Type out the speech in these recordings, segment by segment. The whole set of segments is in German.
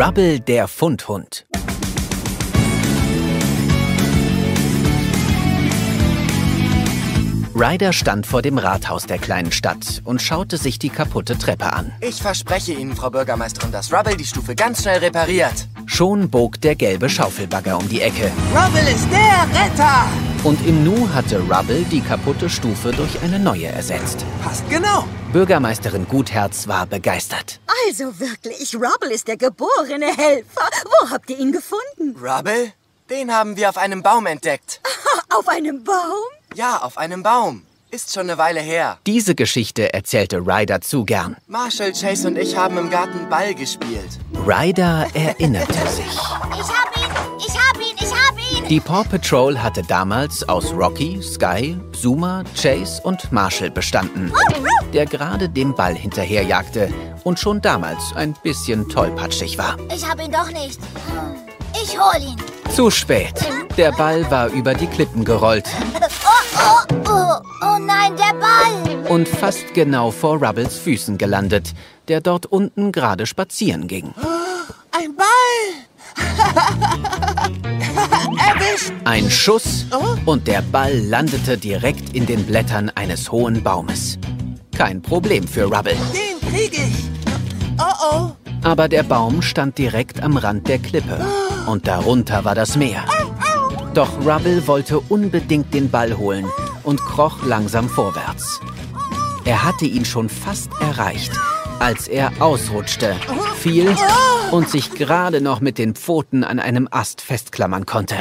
Rubble der Fundhund. Ryder stand vor dem Rathaus der kleinen Stadt und schaute sich die kaputte Treppe an. Ich verspreche Ihnen, Frau Bürgermeisterin, dass Rubble die Stufe ganz schnell repariert. Schon bog der gelbe Schaufelbagger um die Ecke. Rubble ist der Retter! Und im Nu hatte Rubble die kaputte Stufe durch eine neue ersetzt. Passt genau. Bürgermeisterin Gutherz war begeistert. Also wirklich, Rubble ist der geborene Helfer. Wo habt ihr ihn gefunden? Rubble? Den haben wir auf einem Baum entdeckt. Auf einem Baum? Ja, auf einem Baum. Ist schon eine Weile her. Diese Geschichte erzählte Ryder zu gern. Marshall, Chase und ich haben im Garten Ball gespielt. Ryder erinnerte sich. Ich hab Die Paw Patrol hatte damals aus Rocky, Sky, Zuma, Chase und Marshall bestanden, der gerade dem Ball hinterherjagte und schon damals ein bisschen tollpatschig war. Ich hab ihn doch nicht. Ich hol ihn. Zu spät. Der Ball war über die Klippen gerollt Oh, oh, oh nein, der Ball! und fast genau vor Rubbles Füßen gelandet, der dort unten gerade spazieren ging. Ein Ball! Ein Schuss und der Ball landete direkt in den Blättern eines hohen Baumes. Kein Problem für Rubble. Den krieg ich! Oh oh! Aber der Baum stand direkt am Rand der Klippe und darunter war das Meer. Doch Rubble wollte unbedingt den Ball holen und kroch langsam vorwärts. Er hatte ihn schon fast erreicht, als er ausrutschte, fiel und sich gerade noch mit den Pfoten an einem Ast festklammern konnte.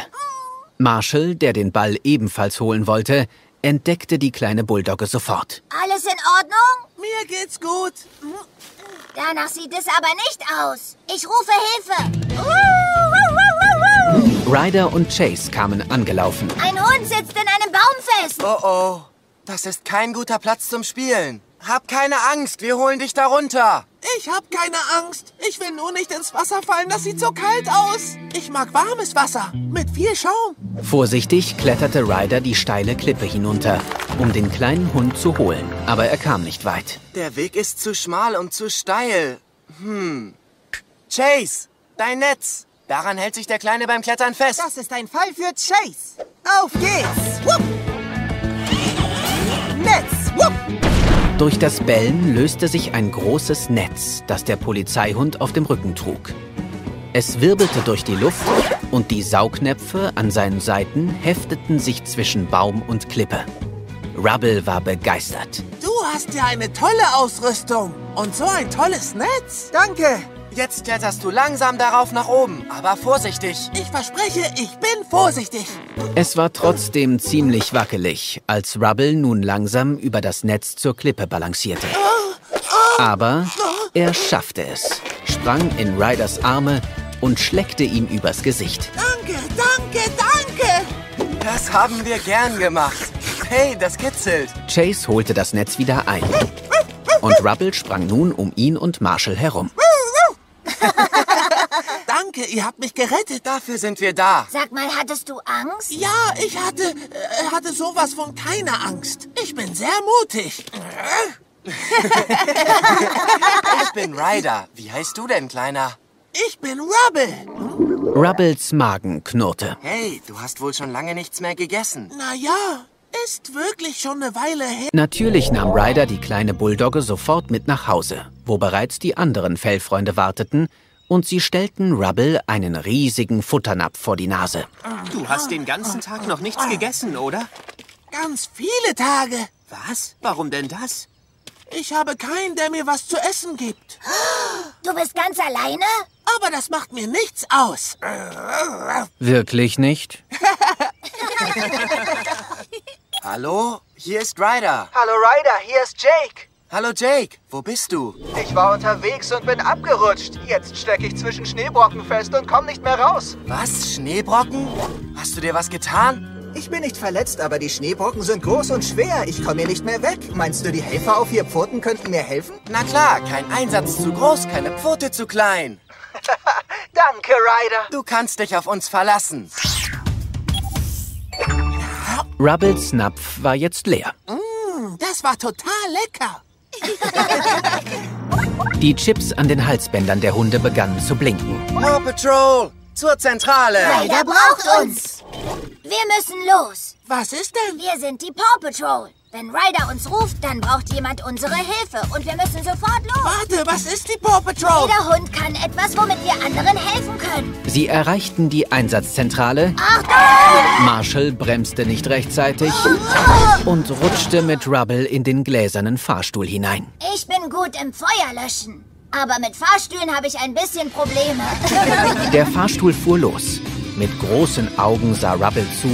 Marshall, der den Ball ebenfalls holen wollte, entdeckte die kleine Bulldogge sofort. Alles in Ordnung? Mir geht's gut. Danach sieht es aber nicht aus. Ich rufe Hilfe. Ryder und Chase kamen angelaufen. Ein Hund sitzt in einem Baum fest. Oh oh. Das ist kein guter Platz zum Spielen. Hab keine Angst, wir holen dich da runter. Ich hab keine Angst. Ich will nur nicht ins Wasser fallen, das sieht so kalt aus. Ich mag warmes Wasser mit viel Schaum. Vorsichtig kletterte Ryder die steile Klippe hinunter, um den kleinen Hund zu holen. Aber er kam nicht weit. Der Weg ist zu schmal und zu steil. Hm. Chase, dein Netz. Daran hält sich der Kleine beim Klettern fest. Das ist ein Fall für Chase. Auf geht's. Wupp. Durch das Bellen löste sich ein großes Netz, das der Polizeihund auf dem Rücken trug. Es wirbelte durch die Luft und die Saugnäpfe an seinen Seiten hefteten sich zwischen Baum und Klippe. Rubble war begeistert. Du hast ja eine tolle Ausrüstung. Und so ein tolles Netz. Danke. Jetzt kletterst du langsam darauf nach oben, aber vorsichtig. Ich verspreche, ich bin vorsichtig. Es war trotzdem ziemlich wackelig, als Rubble nun langsam über das Netz zur Klippe balancierte. Aber er schaffte es, sprang in Ryders Arme und schleckte ihm übers Gesicht. Danke, danke, danke. Das haben wir gern gemacht. Hey, das kitzelt. Chase holte das Netz wieder ein. Und Rubble sprang nun um ihn und Marshall herum. Danke, ihr habt mich gerettet. Dafür sind wir da. Sag mal, hattest du Angst? Ja, ich hatte, äh, hatte sowas von keiner Angst. Ich bin sehr mutig. Ich bin Ryder. Wie heißt du denn, Kleiner? Ich bin Rubble. Rubbles Magen knurrte. Hey, du hast wohl schon lange nichts mehr gegessen. Na ja, ist wirklich schon eine Weile her. Natürlich nahm Ryder die kleine Bulldogge sofort mit nach Hause, wo bereits die anderen Fellfreunde warteten, und sie stellten Rubble einen riesigen Futternapf vor die Nase. Du hast den ganzen Tag noch nichts gegessen, oder? Ganz viele Tage. Was? Warum denn das? Ich habe keinen, der mir was zu essen gibt. Du bist ganz alleine? Aber das macht mir nichts aus. Wirklich nicht? Hallo? Hier ist Ryder. Hallo Ryder, hier ist Jake. Hallo Jake, wo bist du? Ich war unterwegs und bin abgerutscht. Jetzt stecke ich zwischen Schneebrocken fest und komme nicht mehr raus. Was? Schneebrocken? Hast du dir was getan? Ich bin nicht verletzt, aber die Schneebrocken sind groß und schwer. Ich komme hier nicht mehr weg. Meinst du, die Helfer auf vier Pfoten könnten mir helfen? Na klar, kein Einsatz zu groß, keine Pfote zu klein. Danke, Ryder. Du kannst dich auf uns verlassen. Rubbles Napf war jetzt leer. Das war total lecker. Die Chips an den Halsbändern der Hunde begannen zu blinken. Paw Patrol, zur Zentrale. Ryder braucht uns. Wir müssen los. Was ist denn? Wir sind die Paw Patrol. Wenn Ryder uns ruft, dann braucht jemand unsere Hilfe und wir müssen sofort los. Warte, was ist die Paw Patrol? Jeder Hund kann etwas, womit wir anderen helfen können. Sie erreichten die Einsatzzentrale. Marshall bremste nicht rechtzeitig und rutschte mit Rubble in den gläsernen Fahrstuhl hinein. Ich bin gut im Feuerlöschen. Aber mit Fahrstühlen habe ich ein bisschen Probleme. Der Fahrstuhl fuhr los. Mit großen Augen sah Rubble zu,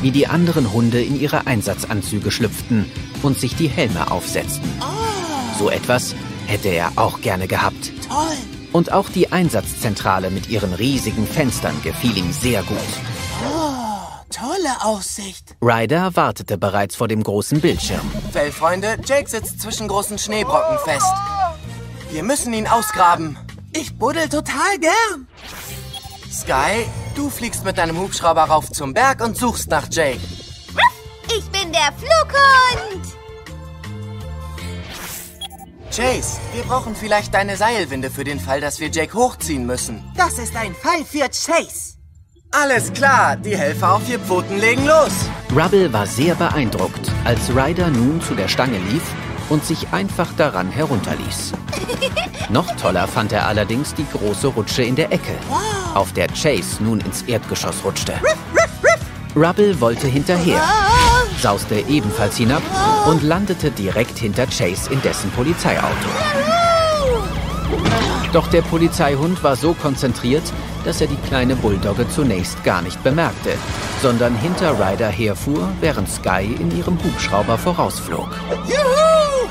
wie die anderen Hunde in ihre Einsatzanzüge schlüpften und sich die Helme aufsetzten. So etwas hätte er auch gerne gehabt. Toll. Und auch die Einsatzzentrale mit ihren riesigen Fenstern gefiel ihm sehr gut. Tolle Aussicht. Ryder wartete bereits vor dem großen Bildschirm. Fellfreunde, Jake sitzt zwischen großen Schneebrocken fest. Wir müssen ihn ausgraben. Ich buddel total gern. Sky, du fliegst mit deinem Hubschrauber rauf zum Berg und suchst nach Jake. Ich bin der Flughund. Chase, wir brauchen vielleicht deine Seilwinde für den Fall, dass wir Jake hochziehen müssen. Das ist ein Fall für Chase. Alles klar, die Helfer auf vier Pfoten legen los. Rubble war sehr beeindruckt, als Ryder nun zu der Stange lief und sich einfach daran herunterließ. Noch toller fand er allerdings die große Rutsche in der Ecke, auf der Chase nun ins Erdgeschoss rutschte. Rubble wollte hinterher, sauste ebenfalls hinab und landete direkt hinter Chase in dessen Polizeiauto. Doch der Polizeihund war so konzentriert, dass er die kleine Bulldogge zunächst gar nicht bemerkte, sondern hinter Ryder herfuhr, während Sky in ihrem Hubschrauber vorausflog.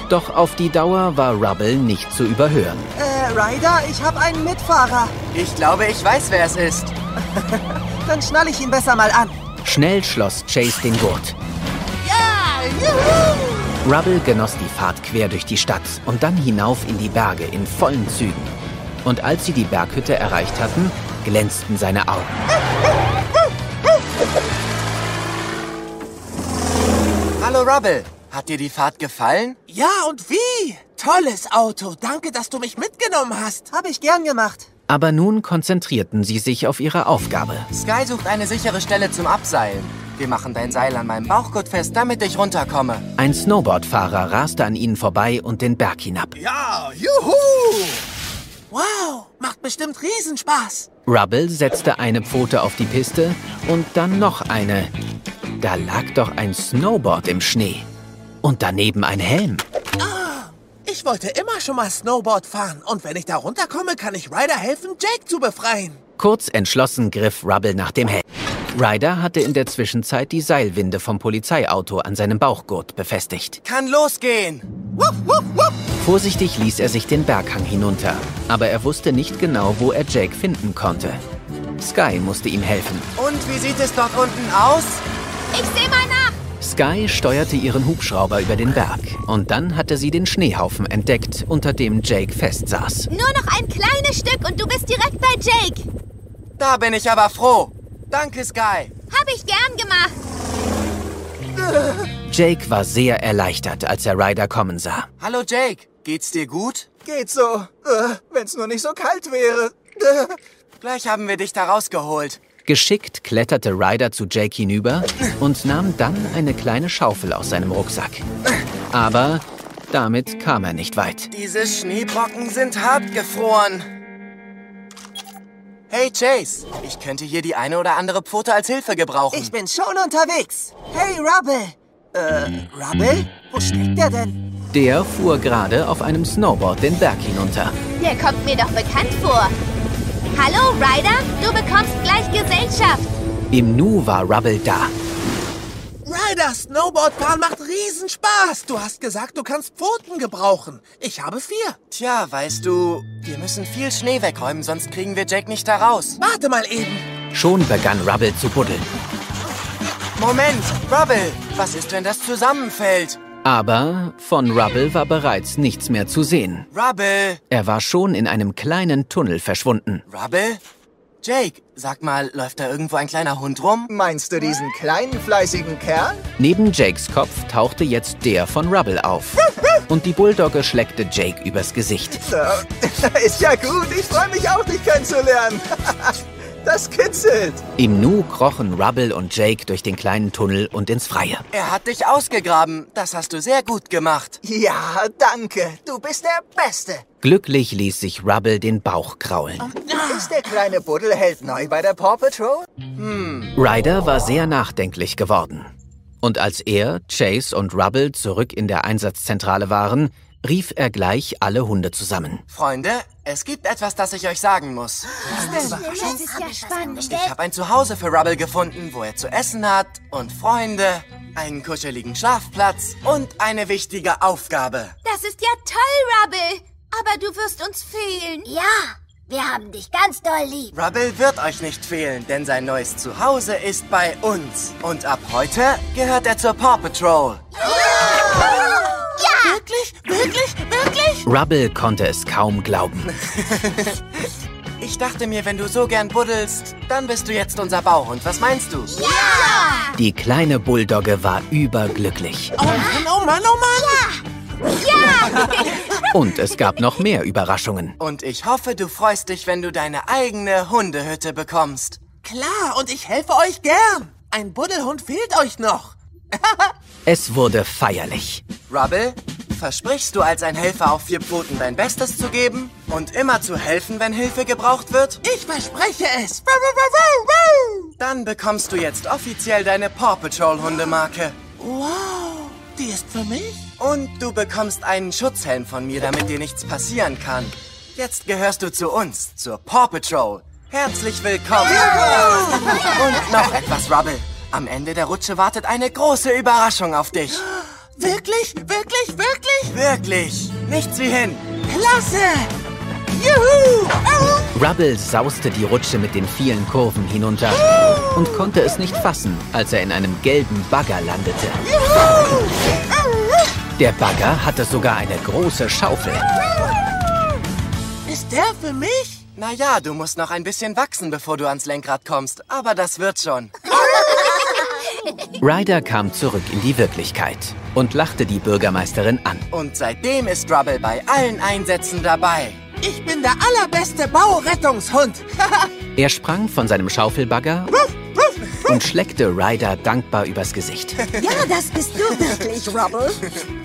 Doch auf die Dauer war Rubble nicht zu überhören. Ryder, ich habe einen Mitfahrer. Ich glaube, ich weiß, wer es ist. Dann schnall ich ihn besser mal an. Schnell schloss Chase den Gurt. Rubble genoss die Fahrt quer durch die Stadt und dann hinauf in die Berge in vollen Zügen. Und als sie die Berghütte erreicht hatten, glänzten seine Augen. Hallo Rubble, hat dir die Fahrt gefallen? Ja, und wie? Tolles Auto. Danke, dass du mich mitgenommen hast. Habe ich gern gemacht. Aber nun konzentrierten sie sich auf ihre Aufgabe. Sky sucht eine sichere Stelle zum Abseilen. Wir machen dein Seil an meinem Bauchgurt fest, damit ich runterkomme. Ein Snowboardfahrer raste an ihnen vorbei und den Berg hinab. Ja, juhu! Wow, macht bestimmt Riesenspaß. Rubble setzte eine Pfote auf die Piste und dann noch eine. Da lag doch ein Snowboard im Schnee. Und daneben ein Helm. Ich wollte immer schon mal Snowboard fahren. Und wenn ich da runterkomme, kann ich Ryder helfen, Jake zu befreien. Kurz entschlossen griff Rubble nach dem Helm. Ryder hatte in der Zwischenzeit die Seilwinde vom Polizeiauto an seinem Bauchgurt befestigt. Kann losgehen. Vorsichtig ließ er sich den Berghang hinunter, aber er wusste nicht genau, wo er Jake finden konnte. Sky musste ihm helfen. Und wie sieht es dort unten aus? Ich sehe nach. Sky steuerte ihren Hubschrauber über den Berg und dann hatte sie den Schneehaufen entdeckt, unter dem Jake festsaß. Nur noch ein kleines Stück und du bist direkt bei Jake. Da bin ich aber froh. Danke, Sky. Hab ich gern gemacht. Jake war sehr erleichtert, als er Ryder kommen sah. Hallo Jake, geht's dir gut? Geht so. Äh, wenn's nur nicht so kalt wäre. Gleich haben wir dich da rausgeholt. Geschickt kletterte Ryder zu Jake hinüber und nahm dann eine kleine Schaufel aus seinem Rucksack. Aber damit kam er nicht weit. Diese Schneebrocken sind hart gefroren. Hey Chase, ich könnte hier die eine oder andere Pfote als Hilfe gebrauchen. Ich bin schon unterwegs. Hey, Rubble. Äh, Rubble? Wo steckt der denn? Der fuhr gerade auf einem Snowboard den Berg hinunter. Der kommt mir doch bekannt vor. Hallo, Ryder. Du bekommst gleich Gesellschaft. Im Nu war Rubble da. Ryder, Snowboardfahren macht Riesenspaß. Du hast gesagt, du kannst Pfoten gebrauchen. Ich habe vier. Tja, weißt du, wir müssen viel Schnee wegräumen, sonst kriegen wir Jake nicht da raus. Warte mal eben. Schon begann Rubble zu buddeln. Moment, Rubble, was ist, wenn das zusammenfällt? Aber von Rubble war bereits nichts mehr zu sehen. Rubble, Er war schon in einem kleinen Tunnel verschwunden. Rubble? Jake, sag mal, läuft da irgendwo ein kleiner Hund rum? Meinst du diesen kleinen, fleißigen Kerl? Neben Jakes Kopf tauchte jetzt der von Rubble auf. Und die Bulldogge schleckte Jake übers Gesicht. So, ist ja gut. Ich freue mich auch, dich kennenzulernen. Das kitzelt. Im Nu krochen Rubble und Jake durch den kleinen Tunnel und ins Freie. Er hat dich ausgegraben. Das hast du sehr gut gemacht. Ja, danke. Du bist der Beste. Glücklich ließ sich Rubble den Bauch kraulen. Ist der kleine Buddelheld neu bei der Paw Patrol? Ryder war sehr nachdenklich geworden. Und als er, Chase und Rubble zurück in der Einsatzzentrale waren, rief er gleich alle Hunde zusammen. Freunde, es gibt etwas, das ich euch sagen muss. Das ist ja spannend. Ich habe ein Zuhause für Rubble gefunden, wo er zu essen hat und Freunde, einen kuscheligen Schlafplatz und eine wichtige Aufgabe. Das ist ja toll, Rubble. Aber du wirst uns fehlen. Ja, wir haben dich ganz doll lieb. Rubble wird euch nicht fehlen, denn sein neues Zuhause ist bei uns. Und ab heute gehört er zur Paw Patrol. Wirklich? Wirklich? Rubble konnte es kaum glauben. Ich dachte mir, wenn du so gern buddelst, dann bist du jetzt unser Bauhund. Was meinst du? Die kleine Bulldogge war überglücklich. Oh Mann, oh Mann, oh Mann. Und es gab noch mehr Überraschungen. Und ich hoffe, du freust dich, wenn du deine eigene Hundehütte bekommst. Klar, und ich helfe euch gern. Ein Buddelhund fehlt euch noch. Es wurde feierlich. Rubble, versprichst du als ein Helfer auf vier Pfoten dein Bestes zu geben und immer zu helfen, wenn Hilfe gebraucht wird? Ich verspreche es. Dann bekommst du jetzt offiziell deine Paw Patrol Hundemarke. Wow, die ist für mich? Und du bekommst einen Schutzhelm von mir, damit dir nichts passieren kann. Jetzt gehörst du zu uns, zur Paw Patrol. Herzlich willkommen. Und noch etwas, Rubble. Am Ende der Rutsche wartet eine große Überraschung auf dich. Wirklich? Wirklich? Wirklich? Wirklich. Nichts wie hin. Klasse! Juhu! Au! Rubble sauste die Rutsche mit den vielen Kurven hinunter und konnte es nicht fassen, als er in einem gelben Bagger landete. Der Bagger hatte sogar eine große Schaufel. Ist der für mich? Naja, du musst noch ein bisschen wachsen, bevor du ans Lenkrad kommst. Aber das wird schon. Ryder kam zurück in die Wirklichkeit und lachte die Bürgermeisterin an. Und seitdem ist Rubble bei allen Einsätzen dabei. Ich bin der allerbeste Baurettungshund. Er sprang von seinem Schaufelbagger und schleckte Ryder dankbar übers Gesicht. Ja, das bist du wirklich, Rubble.